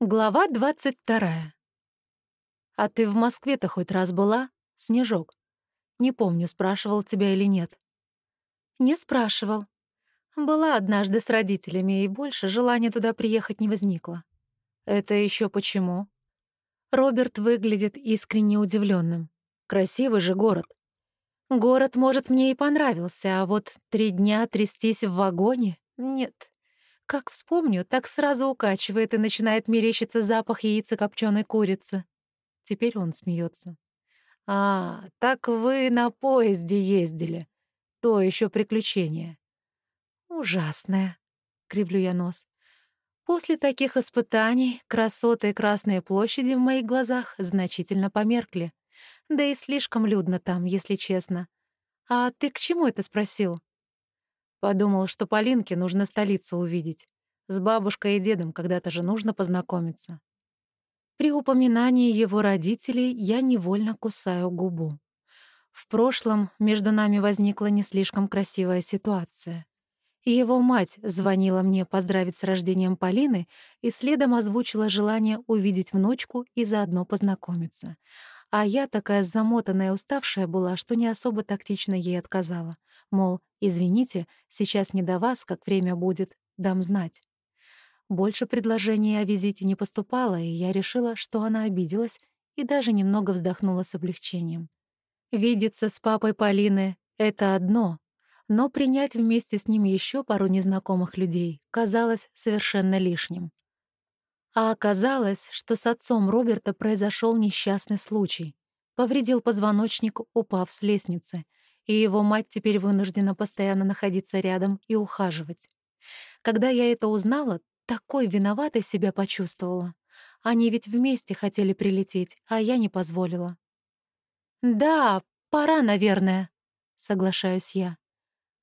Глава двадцать вторая. «А ты в Москве-то хоть раз была, Снежок? Не помню, спрашивал тебя или нет». «Не спрашивал. Была однажды с родителями, и больше желания туда приехать не возникло». «Это еще почему?» Роберт выглядит искренне удивленным. «Красивый же город». «Город, может, мне и понравился, а вот три дня трястись в вагоне — нет». Как вспомню, так сразу укачивает и начинает мерещиться запах яйца копченой курицы. Теперь он смеется. «А, так вы на поезде ездили. То еще приключение». «Ужасное», — кривлю я нос. После таких испытаний красоты и Красные площади в моих глазах значительно померкли. Да и слишком людно там, если честно. А ты к чему это спросил? Подумал, что Полинке нужно столицу увидеть. С бабушкой и дедом когда-то же нужно познакомиться. При упоминании его родителей я невольно кусаю губу. В прошлом между нами возникла не слишком красивая ситуация. Его мать звонила мне поздравить с рождением Полины и следом озвучила желание увидеть внучку и заодно познакомиться. А я такая замотанная и уставшая была, что не особо тактично ей отказала. Мол, извините, сейчас не до вас, как время будет, дам знать. Больше предложений о визите не поступало, и я решила, что она обиделась и даже немного вздохнула с облегчением. Видеться с папой Полины — это одно, но принять вместе с ним еще пару незнакомых людей казалось совершенно лишним. А оказалось, что с отцом Роберта произошел несчастный случай. Повредил позвоночник, упав с лестницы, и его мать теперь вынуждена постоянно находиться рядом и ухаживать. Когда я это узнала, такой виноватой себя почувствовала. Они ведь вместе хотели прилететь, а я не позволила. «Да, пора, наверное», — соглашаюсь я.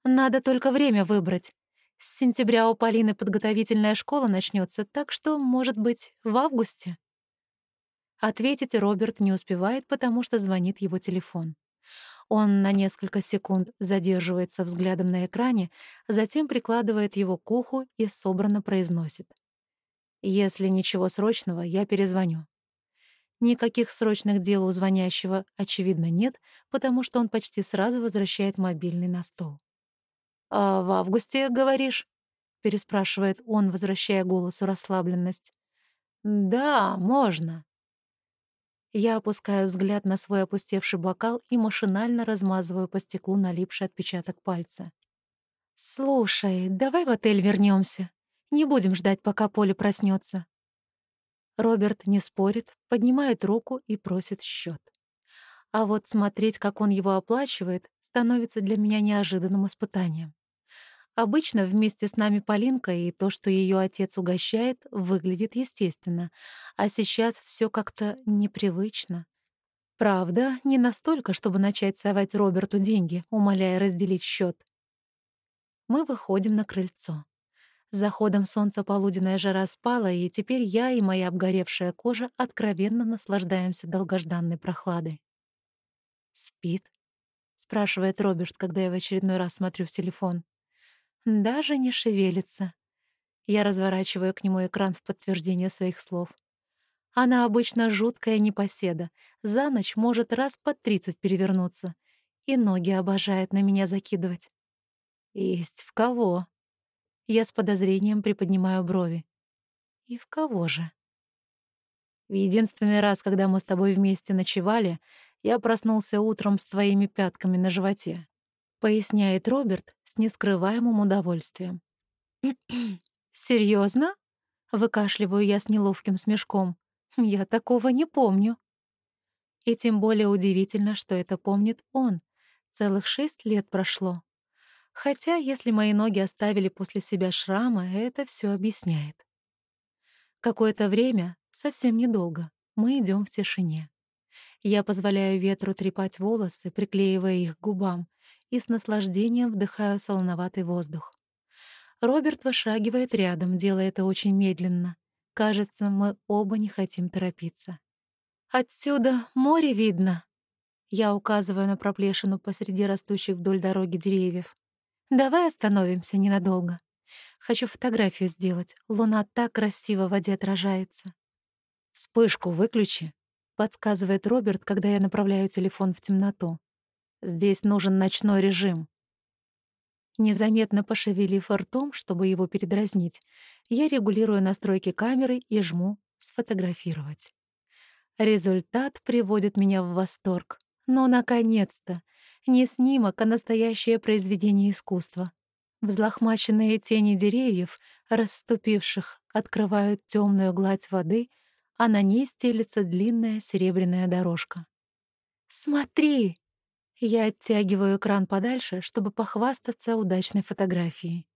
«Надо только время выбрать. С сентября у Полины подготовительная школа начнется, так что, может быть, в августе?» Ответить Роберт не успевает, потому что звонит его телефон. Он на несколько секунд задерживается взглядом на экране, затем прикладывает его к уху и собранно произносит. «Если ничего срочного, я перезвоню». Никаких срочных дел у звонящего, очевидно, нет, потому что он почти сразу возвращает мобильный на стол. «А в августе, говоришь?» — переспрашивает он, возвращая голосу расслабленность. «Да, можно», я опускаю взгляд на свой опустевший бокал и машинально размазываю по стеклу налипший отпечаток пальца. «Слушай, давай в отель вернемся. Не будем ждать, пока Поле проснется. Роберт не спорит, поднимает руку и просит счет. А вот смотреть, как он его оплачивает, становится для меня неожиданным испытанием. Обычно вместе с нами Полинка, и то, что ее отец угощает, выглядит естественно, а сейчас все как-то непривычно. Правда, не настолько, чтобы начать совать Роберту деньги, умоляя разделить счет. Мы выходим на крыльцо. С заходом солнца полуденная жара спала, и теперь я и моя обгоревшая кожа откровенно наслаждаемся долгожданной прохладой. «Спит?» — спрашивает Роберт, когда я в очередной раз смотрю в телефон. Даже не шевелится. Я разворачиваю к нему экран в подтверждение своих слов. Она обычно жуткая непоседа. За ночь может раз по тридцать перевернуться. И ноги обожает на меня закидывать. Есть в кого? Я с подозрением приподнимаю брови. И в кого же? В единственный раз, когда мы с тобой вместе ночевали, я проснулся утром с твоими пятками на животе. Поясняет Роберт, с нескрываемым удовольствием. «Серьезно?» — выкашливаю я с неловким смешком. «Я такого не помню». И тем более удивительно, что это помнит он. Целых шесть лет прошло. Хотя, если мои ноги оставили после себя шрамы, это все объясняет. Какое-то время, совсем недолго, мы идем в тишине. Я позволяю ветру трепать волосы, приклеивая их к губам, и с наслаждением вдыхаю солоноватый воздух. Роберт вышагивает рядом, делая это очень медленно. Кажется, мы оба не хотим торопиться. «Отсюда море видно!» Я указываю на проплешину посреди растущих вдоль дороги деревьев. «Давай остановимся ненадолго. Хочу фотографию сделать. Луна так красиво в воде отражается. «Вспышку выключи», — подсказывает Роберт, когда я направляю телефон в темноту. «Здесь нужен ночной режим». Незаметно пошевелив ртом, чтобы его передразнить, я регулирую настройки камеры и жму «Сфотографировать». Результат приводит меня в восторг. Но, наконец-то, не снимок, а настоящее произведение искусства. Взлохмаченные тени деревьев, расступивших, открывают темную гладь воды, а на ней стелится длинная серебряная дорожка. «Смотри!» Я оттягиваю экран подальше, чтобы похвастаться удачной фотографией.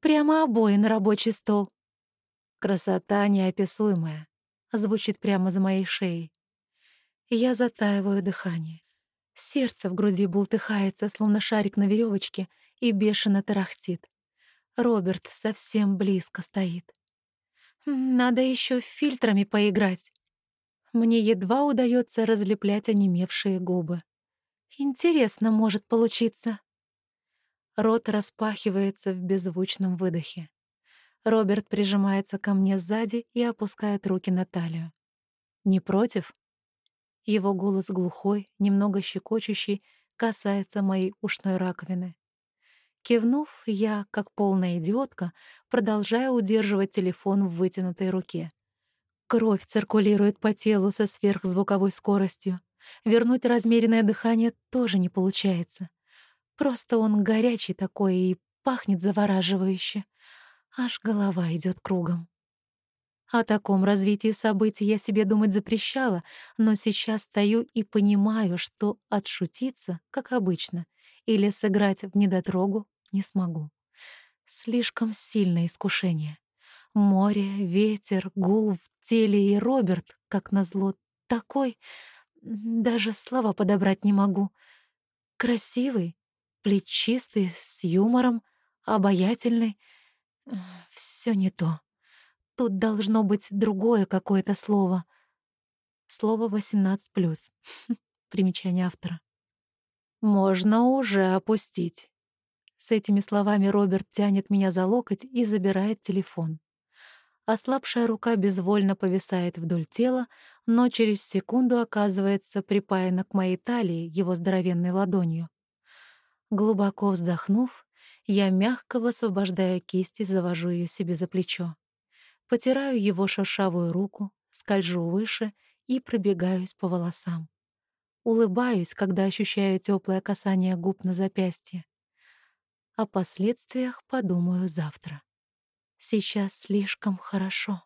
Прямо обои на рабочий стол. Красота неописуемая. Звучит прямо за моей шеей. Я затаиваю дыхание. Сердце в груди бултыхается, словно шарик на веревочке, и бешено тарахтит. Роберт совсем близко стоит. Надо еще фильтрами поиграть. Мне едва удается разлеплять онемевшие губы. Интересно может получиться. Рот распахивается в беззвучном выдохе. Роберт прижимается ко мне сзади и опускает руки на талию. «Не против?» Его голос глухой, немного щекочущий, касается моей ушной раковины. Кивнув, я, как полная идиотка, продолжаю удерживать телефон в вытянутой руке. Кровь циркулирует по телу со сверхзвуковой скоростью. Вернуть размеренное дыхание тоже не получается. Просто он горячий такой и пахнет завораживающе. Аж голова идет кругом. О таком развитии событий я себе думать запрещала, но сейчас стою и понимаю, что отшутиться, как обычно, или сыграть в недотрогу не смогу. Слишком сильное искушение. Море, ветер, гул в теле и Роберт, как назло, такой... Даже слова подобрать не могу. Красивый, плечистый, с юмором, обаятельный. Все не то. Тут должно быть другое какое-то слово. Слово 18+. Примечание автора. «Можно уже опустить». С этими словами Роберт тянет меня за локоть и забирает телефон. Ослабшая рука безвольно повисает вдоль тела, но через секунду оказывается припаяна к моей талии его здоровенной ладонью. Глубоко вздохнув, я мягко высвобождаю кисть и завожу ее себе за плечо. Потираю его шершавую руку, скольжу выше и пробегаюсь по волосам. Улыбаюсь, когда ощущаю теплое касание губ на запястье. О последствиях подумаю завтра. Сейчас слишком хорошо.